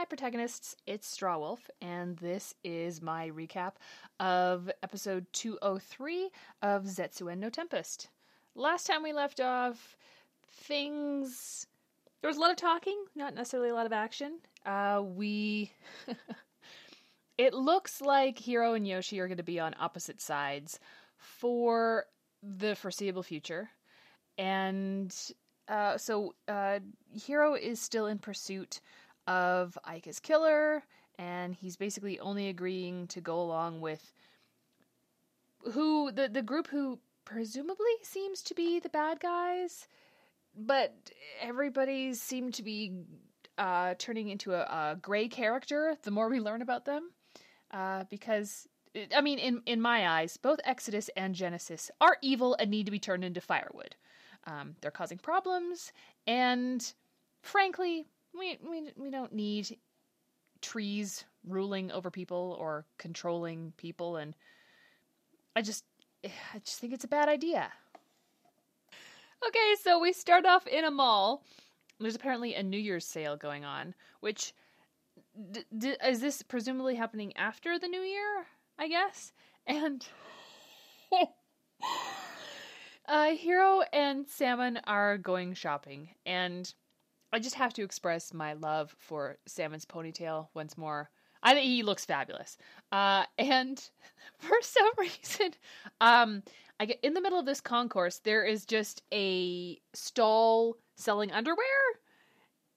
Hi, protagonists. It's Straw Wolf, and this is my recap of episode 203 of Zetsuen no Tempest. Last time we left off, things. There was a lot of talking, not necessarily a lot of action. Uh, we. it looks like Hiro and Yoshi are going to be on opposite sides for the foreseeable future. And uh, so uh, Hiro is still in pursuit of Aika's killer, and he's basically only agreeing to go along with who the the group who presumably seems to be the bad guys, but everybody seemed to be uh, turning into a, a, gray character the more we learn about them, uh, because. I mean, in, in my eyes, both Exodus and Genesis are evil and need to be turned into firewood. Um, they're causing problems, and frankly, we we we don't need trees ruling over people or controlling people and I just I just think it's a bad idea. Okay, so we start off in a mall. There's apparently a New Year's sale going on, which d- d- is this presumably happening after the New Year, I guess? And uh, Hiro and Samon are going shopping, and I just have to express my love for Samon's ponytail once more. I think he looks fabulous. Uh, and for some reason, um, I get in the middle of this concourse, there is just a stall selling underwear.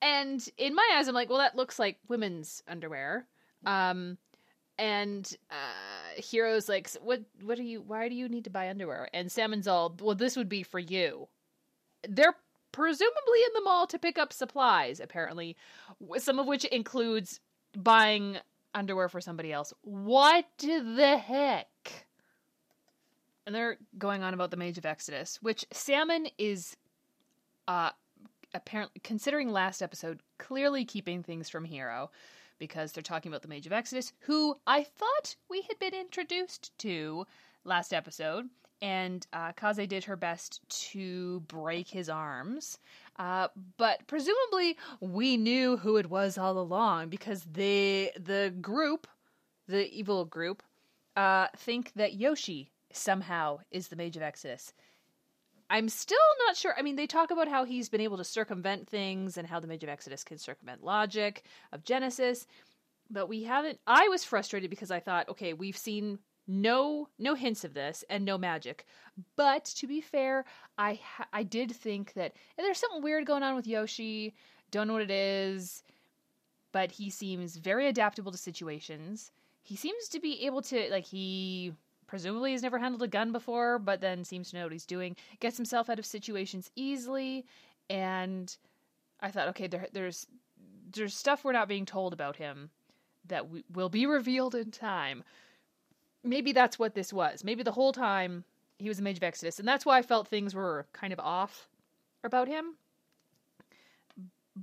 And in my eyes, I'm like, well, that looks like women's underwear. Um, and uh, Hiro's like, what? What are you? Why do you need to buy underwear? And Samon's all, well, this would be for you. They're presumably in the mall to pick up supplies, apparently, some of which includes buying underwear for somebody else. What the heck? And they're going on about the Mage of Exodus, which Samon is uh apparently considering last episode clearly keeping things from Hiro because they're talking about the Mage of Exodus, who I thought we had been introduced to last episode and uh, Kaze did her best to break his arms. Uh, but presumably, we knew who it was all along because the the group, the evil group, uh, think that Yoshi somehow is the Mage of Exodus. I'm still not sure. I mean, they talk about how he's been able to circumvent things and how the Mage of Exodus can circumvent logic of Genesis, but we haven't. I was frustrated because I thought, okay, we've seen no no hints of this and no magic. But to be fair i i did think that there's something weird going on with yoshi. Don't know what it is but he seems very adaptable to situations. He seems to be able to like he presumably has never handled a gun before but then seems to know what he's doing gets himself out of situations easily. And i thought okay there, there's there's stuff we're not being told about him that w- will be revealed in time maybe that's what this was. Maybe the whole time he was a mage of Exodus, and that's why I felt things were kind of off about him.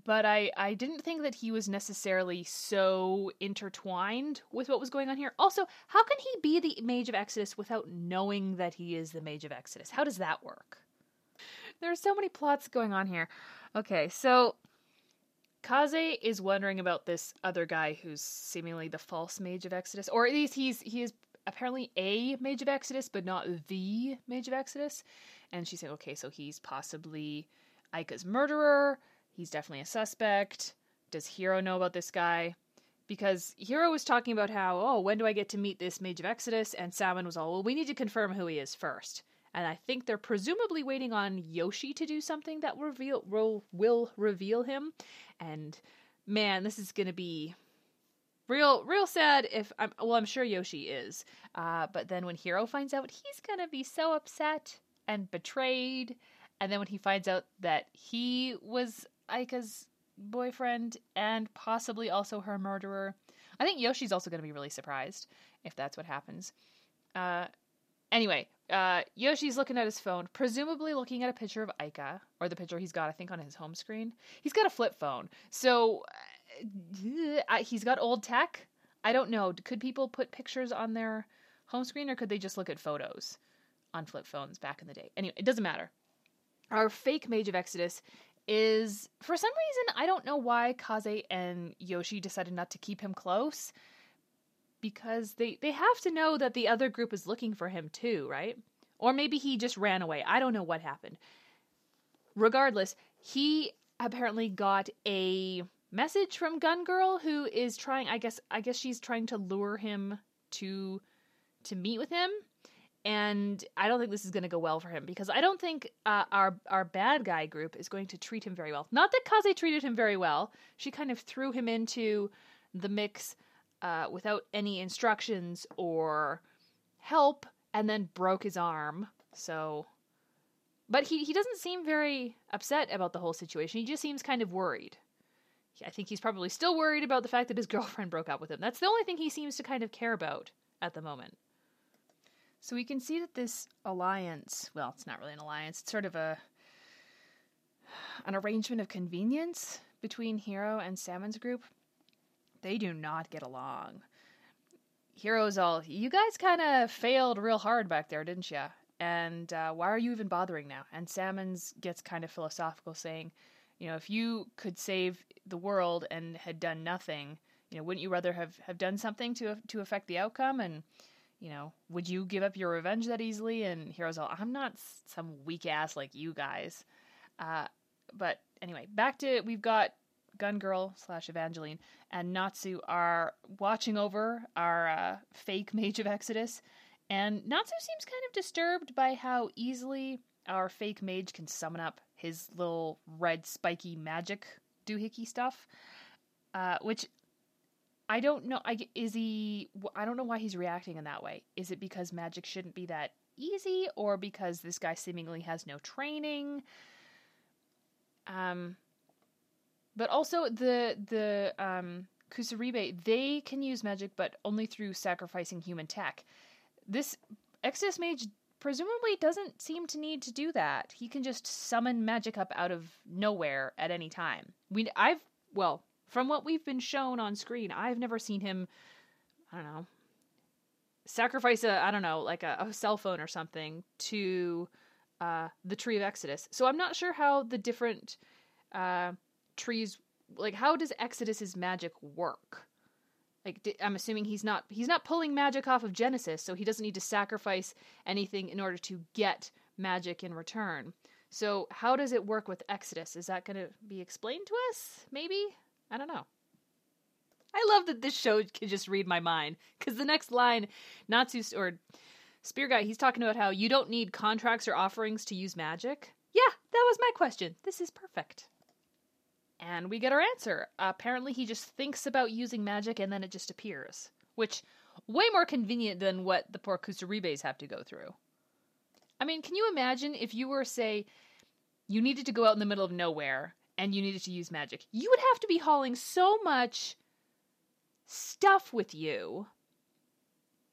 But I, I didn't think that he was necessarily so intertwined with what was going on here. Also, how can he be the Mage of Exodus without knowing that he is the Mage of Exodus? How does that work? There are so many plots going on here. Okay, so Kaze is wondering about this other guy who's seemingly the false Mage of Exodus, or at least he's he is apparently a Mage of Exodus, but not the Mage of Exodus. And she's saying, okay, so he's possibly Aika's murderer. He's definitely a suspect. Does Hiro know about this guy? Because Hiro was talking about how, oh, when do I get to meet this Mage of Exodus? And Samon was all, well, we need to confirm who he is first. And I think they're presumably waiting on Yoshi to do something that reveal will, will reveal him. And man, this is going to be real real sad if I'm well I'm sure Yoshi is. Uh, but then when Hiro finds out he's to be so upset and betrayed and then when he finds out that he was Aika's boyfriend and possibly also her murderer. I think Yoshi's also to be really surprised if that's what happens. Uh, anyway, uh, Yoshi's looking at his phone, presumably looking at a picture of Aika, or the picture he's got, I think, on his home screen. He's got a flip phone. So Uh, he's got old tech. I don't know. Could people put pictures on their home screen or could they just look at photos on flip phones back in the day? Anyway, it doesn't matter. Our fake Mage of Exodus is for some reason I don't know why Kaze and Yoshi decided not to keep him close because they they have to know that the other group is looking for him too, right? Or maybe he just ran away. I don't know what happened. Regardless, he apparently got a message from Gun Girl who is trying I guess I guess she's trying to lure him to to meet with him and I don't think this is going to go well for him because I don't think uh, our our bad guy group is going to treat him very well. Not that Kaze treated him very well; she kind of threw him into the mix uh, without any instructions or help, and then broke his arm. So, but he he doesn't seem very upset about the whole situation. He just seems kind of worried. I think he's probably still worried about the fact that his girlfriend broke up with him. That's the only thing he seems to kind of care about at the moment. So we can see that this alliance, well, it's not really an alliance, it's sort of a an arrangement of convenience between Hiro and Samon's group. They do not get along. Hiro's all, you guys kind of failed real hard back there, didn't you? And uh, why are you even bothering now? And Samon's gets kind of philosophical, saying, you know, if you could save the world and had done nothing, you know, wouldn't you rather have, have done something to to affect the outcome? And you know, would you give up your revenge that easily? And Hiro's all, I'm not some weak ass like you guys. Uh, but anyway, back to we've got Gun Girl slash Evangeline and Natsu are watching over our uh, fake Mage of Exodus, and Natsu seems kind of disturbed by how easily our fake mage can summon up his little red spiky magic doohickey stuff, uh, which I don't know. I is he? I don't know why he's reacting in that way. Is it because magic shouldn't be that easy, or because this guy seemingly has no training? Um, but also the the um Kusaribe they can use magic, but only through sacrificing human tech. This Exodus Mage presumably doesn't seem to need to do that. He can just summon magic up out of nowhere at any time. We I've well, from what we've been shown on screen, I've never seen him, I don't know, sacrifice a, I don't know, like a, a cell phone or something to uh, the Tree of Exodus. So I'm not sure how the different uh, trees, like how does Exodus's magic work? Like I'm assuming he's not he's not pulling magic off of Genesis, so he doesn't need to sacrifice anything in order to get magic in return. So how does it work with Exodus? Is that going to be explained to us? Maybe I don't know. I love that this show can just read my mind because the next line, Natsu or Spear Guy, he's talking about how you don't need contracts or offerings to use magic. Yeah, that was my question. This is perfect. And we get our answer. apparently, he just thinks about using magic and then it just appears, which way more convenient than what the poor Kusaribes have to go through. I mean, can you imagine if you were, say, you needed to go out in the middle of nowhere and you needed to use magic, you would have to be hauling so much stuff with you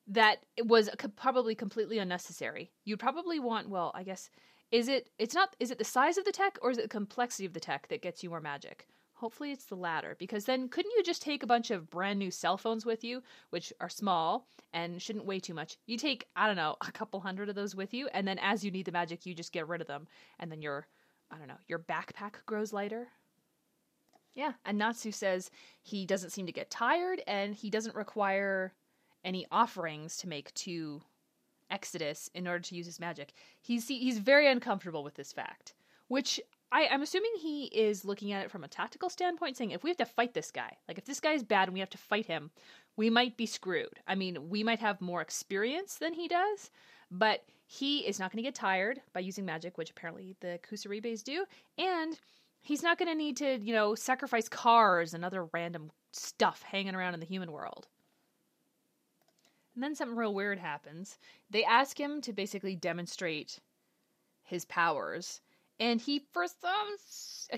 that it was probably completely unnecessary. You'd probably want, well, I guess, is it, it's not, is it the size of the tech or is it the complexity of the tech that gets you more magic? Hopefully it's the latter, because then couldn't you just take a bunch of brand new cell phones with you, which are small and shouldn't weigh too much? You take, I don't know, a couple hundred of those with you, and then as you need the magic, you just get rid of them, and then you're I don't know, your backpack grows lighter. Yeah, and Natsu says he doesn't seem to get tired and he doesn't require any offerings to make to Exodus in order to use his magic. He's he's very uncomfortable with this fact, which I, I'm assuming he is looking at it from a tactical standpoint, saying if we have to fight this guy, like if this guy is bad and we have to fight him, we might be screwed. I mean, we might have more experience than he does, but he is not going to get tired by using magic, which apparently the Kusaribes do, and he's not going to need to, you know, sacrifice cars and other random stuff hanging around in the human world. And then something real weird happens. They ask him to basically demonstrate his powers. And he first um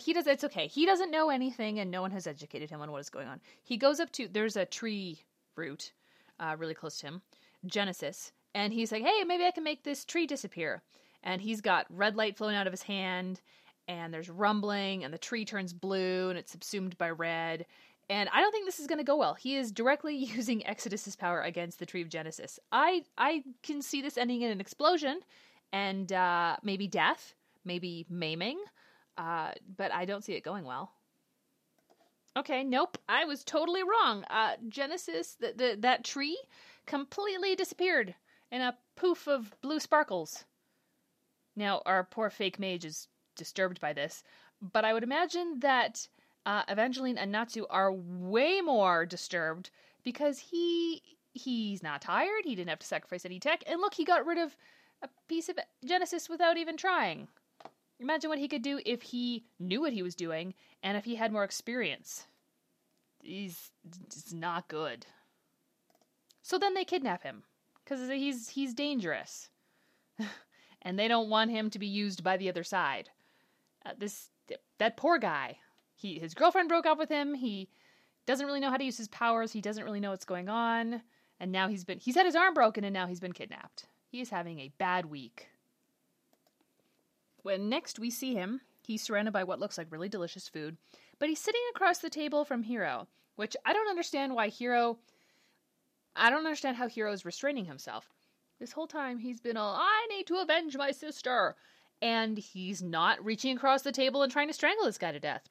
he does it's okay. He doesn't know anything and no one has educated him on what is going on. He goes up to there's a tree root uh, really close to him, Genesis, and he's like, "Hey, maybe I can make this tree disappear." And he's got red light flowing out of his hand, and there's rumbling, and the tree turns blue, and it's subsumed by red. And I don't think this is going to go well. He is directly using Exodus's power against the Tree of Genesis. I I can see this ending in an explosion, and uh, maybe death, maybe maiming. uh, but I don't see it going well. Okay, nope, I was totally wrong. Uh, Genesis, the, the, that tree, completely disappeared in a poof of blue sparkles. Now, our poor fake mage is disturbed by this, but I would imagine that uh, Evangeline and Natsu are way more disturbed because he he's not tired. He didn't have to sacrifice any tech, and look, he got rid of a piece of Genesis without even trying. Imagine what he could do if he knew what he was doing and if he had more experience. He's it's not good. So then they kidnap him because he's he's dangerous, and they don't want him to be used by the other side. Uh, this that poor guy. He his girlfriend broke up with him. He doesn't really know how to use his powers. He doesn't really know what's going on, and now he's been he's had his arm broken, and now he's been kidnapped. He is having a bad week. When next we see him, he's surrounded by what looks like really delicious food, but he's sitting across the table from Hiro, which I don't understand why Hiro I don't understand how Hiro is restraining himself. This whole time he's been all, I need to avenge my sister. And he's not reaching across the table and trying to strangle this guy to death.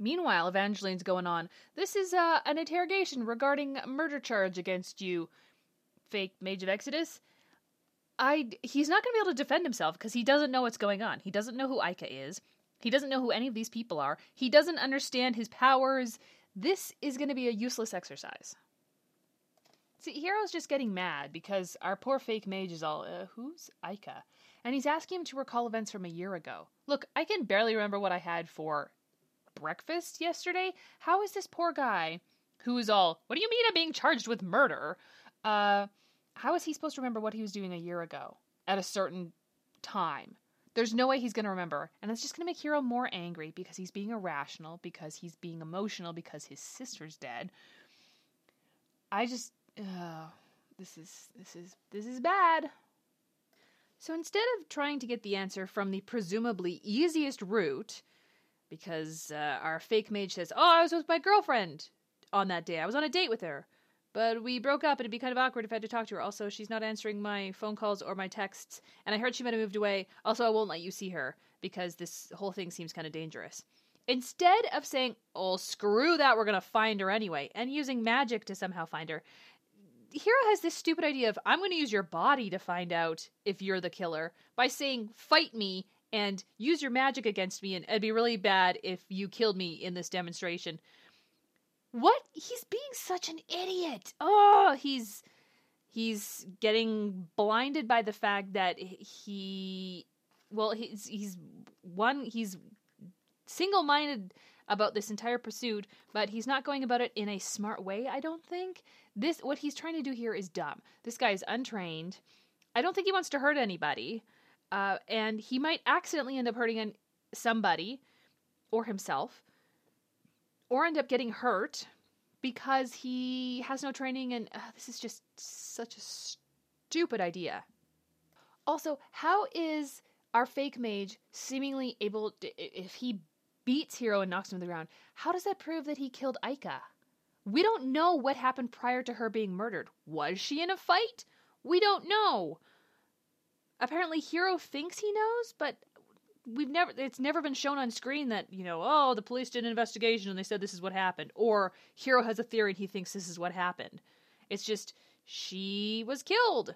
Meanwhile, Evangeline's going on. This is uh, an interrogation regarding a murder charge against you, fake Mage of Exodus. I he's not going to be able to defend himself because he doesn't know what's going on. He doesn't know who Aika is. He doesn't know who any of these people are. He doesn't understand his powers. This is going to be a useless exercise. See, Hiro's just getting mad because our poor fake mage is all, uh, who's Aika? And he's asking him to recall events from a year ago. Look, I can barely remember what I had for breakfast yesterday. How is this poor guy, who is all, what do you mean I'm being charged with murder? Uh, how is he supposed to remember what he was doing a year ago at a certain time? There's no way he's going to remember. And it's just going to make Hiro more angry because he's being irrational, because he's being emotional, because his sister's dead. I just. Uh, this is this is this is bad. So instead of trying to get the answer from the presumably easiest route, because uh, our fake mage says, "Oh, I was with my girlfriend on that day. I was on a date with her. But we broke up, and it'd be kind of awkward if I had to talk to her. Also, she's not answering my phone calls or my texts, and I heard she might have moved away. Also, I won't let you see her because this whole thing seems kind of dangerous. Instead of saying, oh, screw that, we're going to find her anyway, and using magic to somehow find her, Hiro has this stupid idea of, I'm going to use your body to find out if you're the killer by saying, fight me and use your magic against me, and it'd be really bad if you killed me in this demonstration. What? He's being such an idiot. Oh, he's he's getting blinded by the fact that he well, he's he's one he's single-minded about this entire pursuit, but he's not going about it in a smart way, I don't think. This what he's trying to do here is dumb. This guy is untrained. I don't think he wants to hurt anybody. Uh, and he might accidentally end up hurting somebody or himself or end up getting hurt because he has no training and uh, this is just such a stupid idea. Also, how is our fake mage seemingly able to, if he beats Hiro and knocks him to the ground, how does that prove that he killed Aika? We don't know what happened prior to her being murdered. Was she in a fight? We don't know. Apparently Hiro thinks he knows, but we've never it's never been shown on screen that you know oh the police did an investigation and they said this is what happened or Hiro has a theory and he thinks this is what happened. It's just she was killed.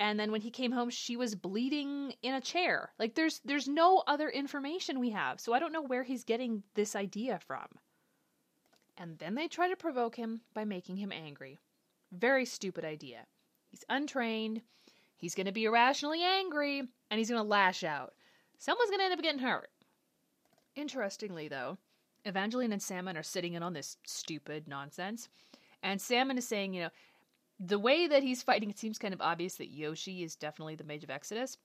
And then when he came home she was bleeding in a chair. Like there's there's no other information we have so i don't know where he's getting this idea from. And then they try to provoke him by making him angry. Very stupid idea. He's untrained he's going to be irrationally angry and he's going to lash out someone's going to end up getting hurt. Interestingly, though, Evangeline and Samon are sitting in on this stupid nonsense. And Samon is saying, you know, the way that he's fighting, it seems kind of obvious that Yoshi is definitely the Mage of Exodus.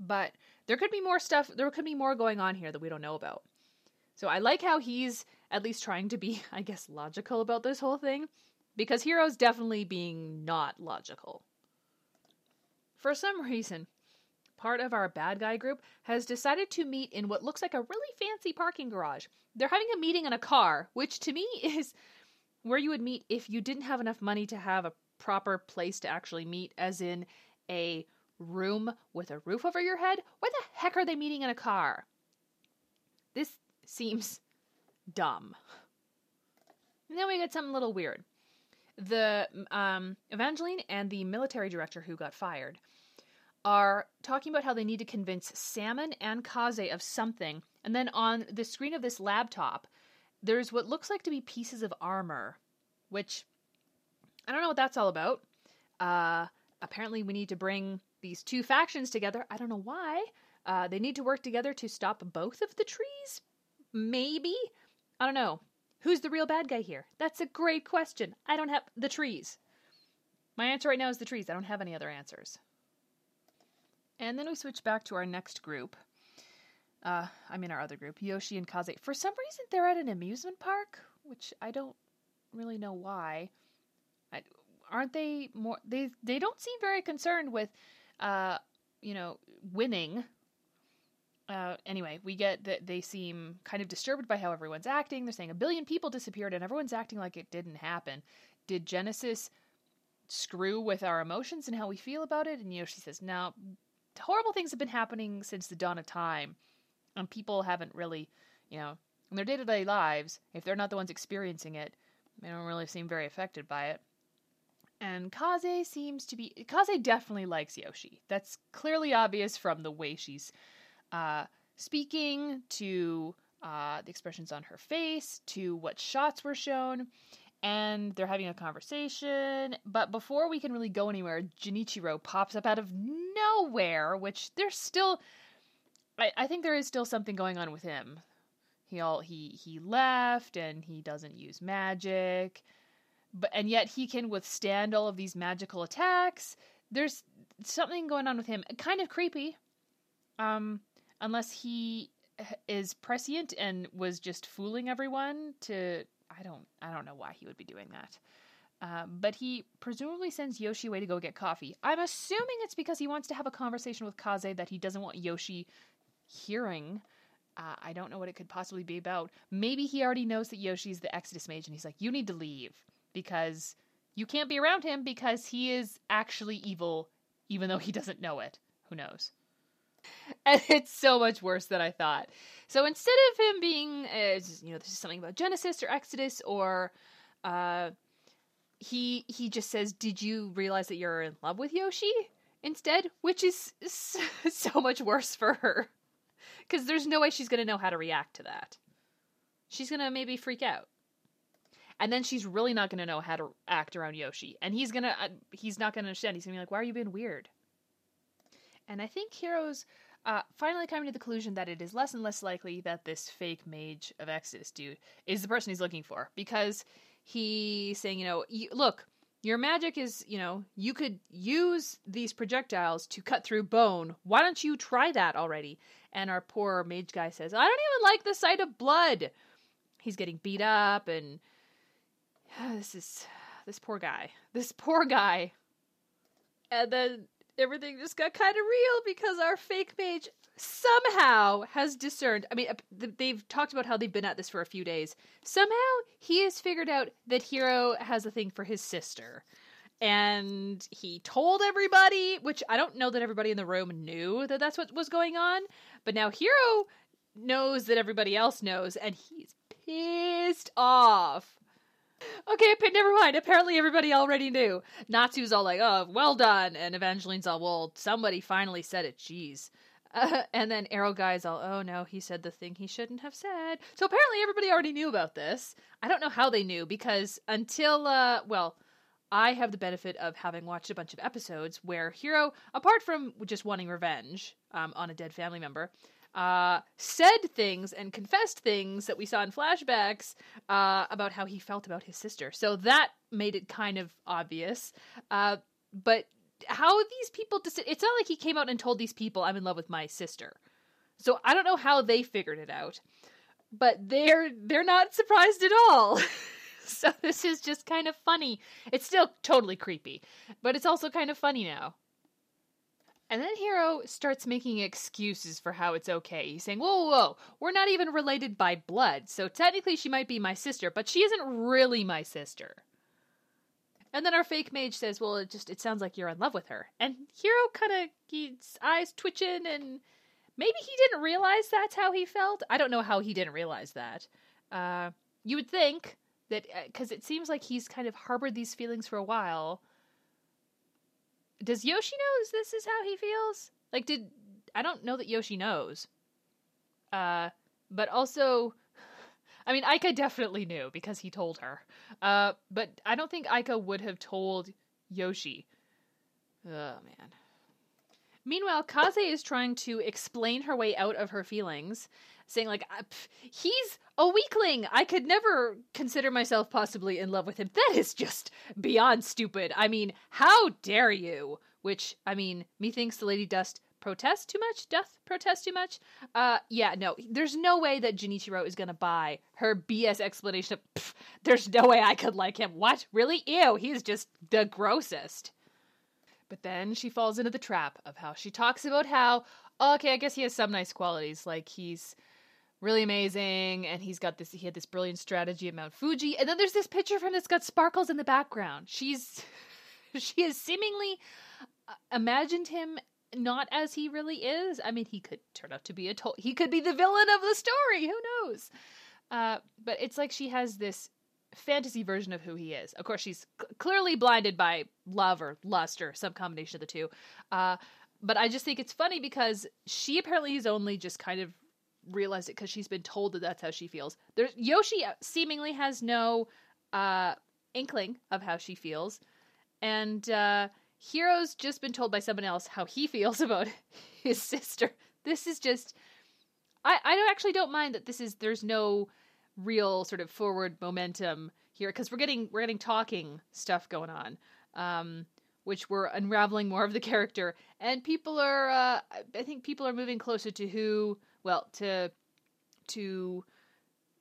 But there could be more stuff, there could be more going on here that we don't know about. So I like how he's at least trying to be, I guess, logical about this whole thing. Because Hiro's definitely being not logical. For some reason, part of our bad guy group, has decided to meet in what looks like a really fancy parking garage. They're having a meeting in a car, which to me is where you would meet if you didn't have enough money to have a proper place to actually meet, as in a room with a roof over your head. Why the heck are they meeting in a car? this seems dumb. And then we get something a little weird. The um, Evangeline and the military director who got fired are talking about how they need to convince Samon and Kaze of something. And then on the screen of this laptop, there's what looks like to be pieces of armor, which I don't know what that's all about. Uh, apparently, we need to bring these two factions together. I don't know why. Uh, they need to work together to stop both of the trees? Maybe? I don't know. Who's the real bad guy here? That's a great question. I don't have the trees. My answer right now is the trees. I don't have any other answers. And then we switch back to our next group. Uh, I mean, our other group, Yoshi and Kaze. For some reason, they're at an amusement park, which I don't really know why. I, aren't they more? They they don't seem very concerned with, uh, you know, winning. Uh, anyway, we get that they seem kind of disturbed by how everyone's acting. They're saying a billion people disappeared and everyone's acting like it didn't happen. Did Genesis screw with our emotions and how we feel about it? And Yoshi says, no, horrible things have been happening since the dawn of time, and people haven't really, you know, in their day to day lives, if they're not the ones experiencing it, they don't really seem very affected by it. And Kaze seems to be. Kaze definitely likes Yoshi. That's clearly obvious from the way she's uh, speaking, to uh, the expressions on her face, to what shots were shown and they're having a conversation. But before we can really go anywhere, Genichiro pops up out of nowhere, which there's still. I, I think there is still something going on with him. He all he he left and he doesn't use magic, but and yet he can withstand all of these magical attacks. There's something going on with him, kind of creepy. Um, unless he is prescient and was just fooling everyone to I don't I don't know why he would be doing that. Um, but he presumably sends Yoshi away to go get coffee. I'm assuming it's because he wants to have a conversation with Kaze that he doesn't want Yoshi hearing. Uh, I don't know what it could possibly be about. Maybe he already knows that Yoshi's the Exodus mage and he's like, you need to leave because you can't be around him because he is actually evil, even though he doesn't know it. Who knows? and it's so much worse than I thought. So instead of him being, uh, you know, this is something about Genesis or Exodus, or uh, he he just says, "Did you realize that you're in love with Yoshi?" Instead, which is so much worse for her, because there's no way she's gonna know how to react to that. She's gonna maybe freak out, and then she's really not gonna know how to act around Yoshi, and he's gonna uh, he's not gonna understand. He's gonna be like, "Why are you being weird?" And I think Hiro's uh, finally coming to the conclusion that it is less and less likely that this fake mage of Exodus dude is the person he's looking for because he's saying, you know, look, your magic is, you know, you could use these projectiles to cut through bone. Why don't you try that already? And our poor mage guy says, I don't even like the sight of blood. He's getting beat up, and uh, this is this poor guy. This poor guy. And then everything just got kind of real because our fake mage somehow has discerned. I mean, they've talked about how they've been at this for a few days. Somehow he has figured out that Hiro has a thing for his sister. And he told everybody, which I don't know that everybody in the room knew that that's what was going on. But now Hiro knows that everybody else knows, and he's pissed off okay, never mind. Apparently everybody already knew. Natsu's all like, oh, well done. And Evangeline's all, well, somebody finally said it. Jeez. Uh, and then Arrow Guy's all, oh no, he said the thing he shouldn't have said. So apparently everybody already knew about this. I don't know how they knew because until, uh, well, I have the benefit of having watched a bunch of episodes where Hiro, apart from just wanting revenge um, on a dead family member, uh, said things and confessed things that we saw in flashbacks uh, about how he felt about his sister. So that made it kind of obvious. Uh, but how these people dec- it's not like he came out and told these people I'm in love with my sister. So I don't know how they figured it out. But they're they're not surprised at all. so this is just kind of funny. It's still totally creepy, but it's also kind of funny now. And then Hiro starts making excuses for how it's okay. He's saying, whoa, whoa, whoa, we're not even related by blood, so technically she might be my sister, but she isn't really my sister. And then our fake mage says, well, it just, it sounds like you're in love with her. And Hiro kind of, his eyes twitching and maybe he didn't realize that's how he felt. I don't know how he didn't realize that. Uh, you would think that because uh, it seems like he's kind of harbored these feelings for a while. Does Yoshi knows this is how he feels? Like, did I don't know that Yoshi knows. Uh, but also, I mean, Aika definitely knew because he told her. Uh, but I don't think Aika would have told Yoshi. Oh man. Meanwhile, Kaze is trying to explain her way out of her feelings, saying like, "He's a weakling. I could never consider myself possibly in love with him. That is just beyond stupid. I mean, how dare you?" Which, I mean, methinks the Lady Dust protest too much? Doth protest too much? Uh, yeah, no. There's no way that Jinichiro is gonna buy her BS explanation of. there's no way I could like him. What? Really? Ew. He's just the grossest. But then she falls into the trap of how she talks about how, okay, I guess he has some nice qualities. Like he's really amazing and he's got this he had this brilliant strategy at Mount Fuji. And then there's this picture of him that's got sparkles in the background. She's she has seemingly uh, imagined him not as he really is. I mean, he could turn out to be a to- he could be the villain of the story. Who knows? Uh, but it's like she has this fantasy version of who he is. Of course, she's c- clearly blinded by love or lust or some combination of the two. Uh, but I just think it's funny because she apparently has only just kind of realized it because she's been told that that's how she feels. There's Yoshi seemingly has no uh, inkling of how she feels, and uh, Hiro's just been told by someone else how he feels about his sister. This is just. I I actually don't mind that this is there's no real sort of forward momentum here because we're getting we're getting talking stuff going on um, which we're unraveling more of the character and people are uh, i think people are moving closer to who well to to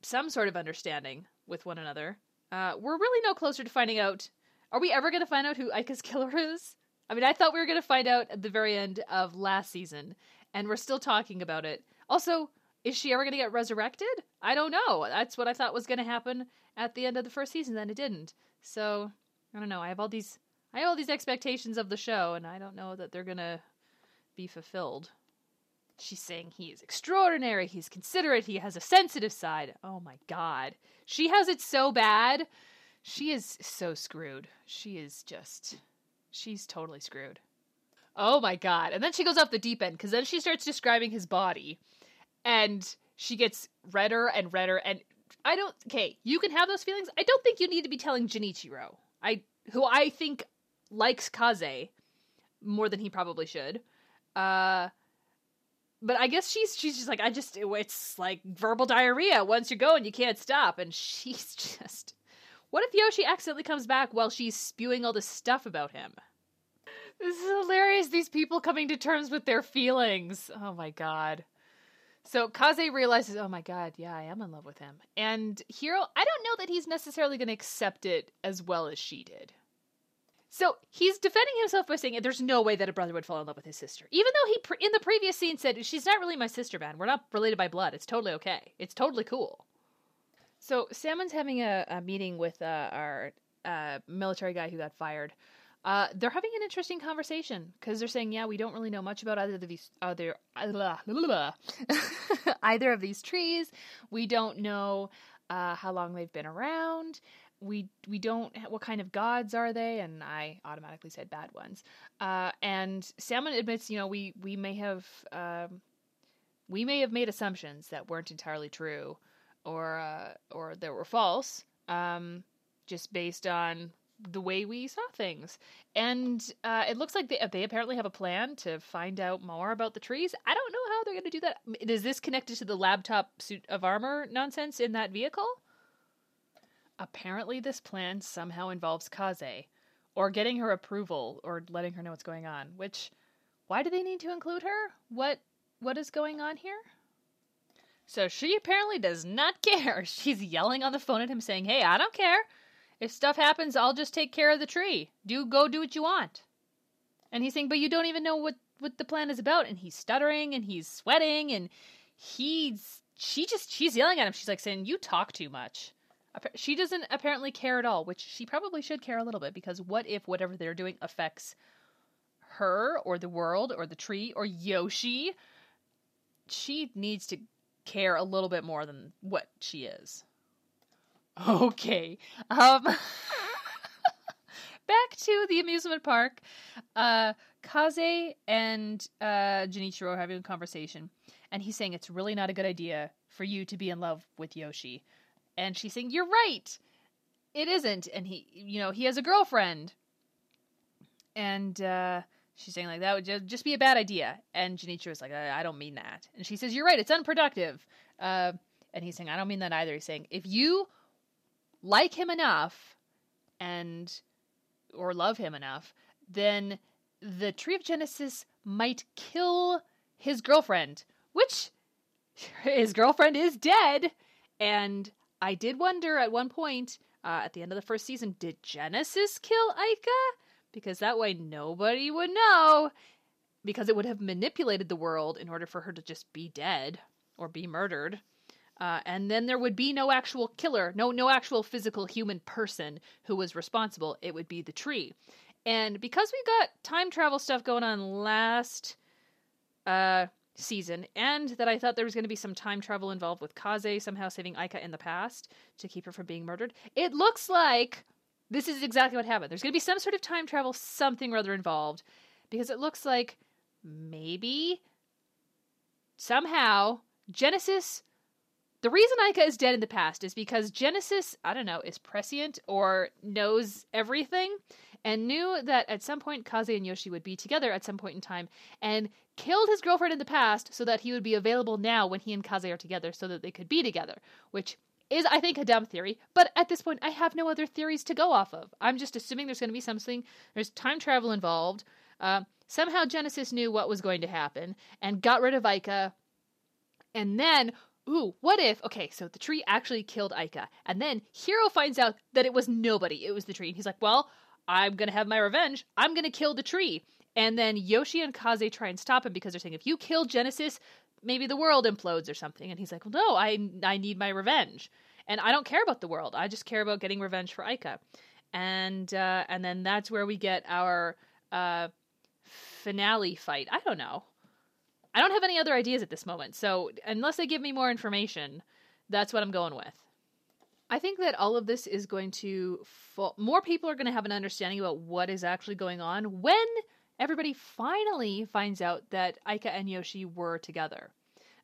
some sort of understanding with one another uh, we're really no closer to finding out are we ever going to find out who Aika's killer is i mean i thought we were going to find out at the very end of last season and we're still talking about it also is she ever going to get resurrected? I don't know. That's what I thought was going to happen at the end of the first season, then it didn't. So I don't know. I have all these I have all these expectations of the show, and I don't know that they're to be fulfilled. She's saying he is extraordinary, he's considerate, he has a sensitive side. Oh my god. She has it so bad. She is so screwed. She is just she's totally screwed. Oh my god. And then she goes off the deep end because then she starts describing his body and she gets redder and redder and I don't okay, you can have those feelings. I don't think you need to be telling Jinichiro. I who I think likes Kaze more than he probably should. Uh but I guess she's she's just like I just it's like verbal diarrhea once you go and you can't stop and she's just What if Yoshi accidentally comes back while she's spewing all this stuff about him? This is hilarious these people coming to terms with their feelings. Oh my god. So Kaze realizes, oh my god, yeah, I am in love with him. And Hiro, I don't know that he's necessarily going to accept it as well as she did. So he's defending himself by saying there's no way that a brother would fall in love with his sister. Even though he, pre- in the previous scene, said, she's not really my sister, man. We're not related by blood. It's totally okay. It's totally cool. So Samon's having a, a meeting with uh, our uh, military guy who got fired. Uh, they're having an interesting conversation because they're saying, yeah, we don't really know much about either of these other either of these trees. We don't know uh, how long they've been around. We we don't what kind of gods are they? And I automatically said bad ones. Uh, and Samon admits, you know, we we may have um, we may have made assumptions that weren't entirely true, or uh, or that were false, um, just based on the way we saw things. And uh, it looks like they, they apparently have a plan to find out more about the trees. I don't know how they're going to do that. Is this connected to the laptop suit of armor nonsense in that vehicle? Apparently, this plan somehow involves Kaze, or getting her approval, or letting her know what's going on. Which, why do they need to include her? What, what is going on here? So she apparently does not care. She's yelling on the phone at him, saying, "Hey, I don't care." If stuff happens, I'll just take care of the tree. Do go do what you want. And he's saying, but you don't even know what what the plan is about. And he's stuttering and he's sweating and he's she just she's yelling at him. She's like saying, "You talk too much." She doesn't apparently care at all, which she probably should care a little bit because what if whatever they're doing affects her or the world or the tree or Yoshi? she needs to care a little bit more than what she is. Okay. Um back to the amusement park. Uh Kaze and uh Genichiro are having a conversation and he's saying it's really not a good idea for you to be in love with Yoshi. And she's saying, "You're right. It isn't." And he, you know, he has a girlfriend. And uh she's saying like that would just, be a bad idea. And Genichiro's like, I, I don't mean that. And she says, "You're right. It's unproductive." Uh and he's saying, "I don't mean that either." He's saying, "If you like him enough and or love him enough, then the Tree of Genesis might kill his girlfriend, which his girlfriend is dead. And I did wonder at one point, uh, at the end of the first season, did Genesis kill Aika? Because that way nobody would know. Because it would have manipulated the world in order for her to just be dead or be murdered. Uh, and then there would be no actual killer, no no actual physical human person who was responsible. It would be the tree. And because we got time travel stuff going on last uh, season, and that I thought there was going to be some time travel involved with Kaze somehow saving Aika in the past to keep her from being murdered, it looks like this is exactly what happened. There's going to be some sort of time travel, something or other involved, because it looks like maybe somehow Genesis the reason Aika is dead in the past is because Genesis, I don't know, is prescient or knows everything and knew that at some point Kaze and Yoshi would be together at some point in time and killed his girlfriend in the past so that he would be available now when he and Kaze are together so that they could be together, which is, I think, a dumb theory. But at this point, I have no other theories to go off of. I'm just assuming there's going to be something, there's time travel involved. Uh, somehow Genesis knew what was going to happen and got rid of Aika. And then ooh, what if? Okay, so the tree actually killed Aika, and then Hiro finds out that it was nobody, it was the tree, and he's like, well, I'm gonna have my revenge. I'm gonna kill the tree. And then Yoshi and Kaze try and stop him because they're saying, if you kill Genesis, maybe the world implodes or something. And he's like, well, no, I I need my revenge, and I don't care about the world. I just care about getting revenge for Aika. And uh, and then that's where we get our uh, finale fight. I don't know. I don't have any other ideas at this moment. So unless they give me more information, that's what I'm going with. I think that all of this is going to fall. More people are going to have an understanding about what is actually going on when everybody finally finds out that Aika and Yoshi were together.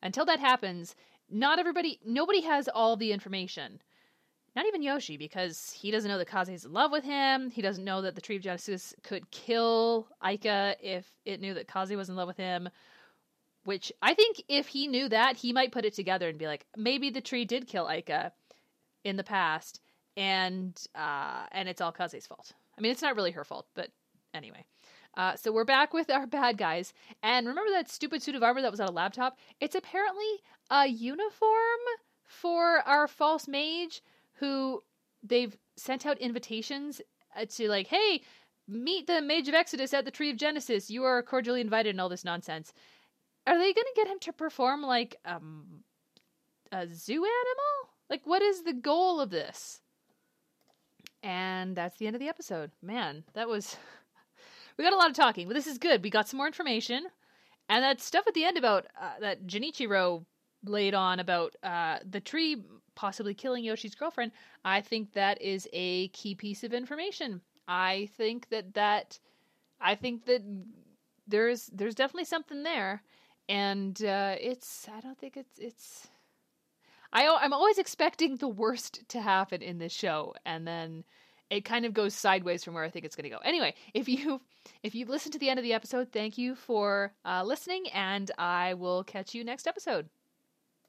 Until that happens, not everybody, nobody has all the information. Not even Yoshi, because he doesn't know that Kaze's in love with him. He doesn't know that the Tree of Genesis could kill Aika if it knew that Kaze was in love with him. Which I think if he knew that, he might put it together and be like, maybe the tree did kill Aika in the past, and uh, and it's all Kaze's fault. I mean, it's not really her fault, but anyway. Uh, so we're back with our bad guys, and remember that stupid suit of armor that was on a laptop? It's apparently a uniform for our false mage who they've sent out invitations uh, to like, hey, meet the Mage of Exodus at the Tree of Genesis. You are cordially invited, and all this nonsense are they going to get him to perform like um a zoo animal? Like what is the goal of this? And that's the end of the episode. Man, that was we got a lot of talking, but this is good. We got some more information. And that stuff at the end about uh, that Genichiro laid on about uh, the tree possibly killing Yoshi's girlfriend, I think that is a key piece of information. I think that that I think that there's there's definitely something there and uh, it's I don't think it's it's I I'm always expecting the worst to happen in this show, and then it kind of goes sideways from where I think it's going to go. Anyway, if you if you listen to the end of the episode, thank you for uh, listening, and I will catch you next episode.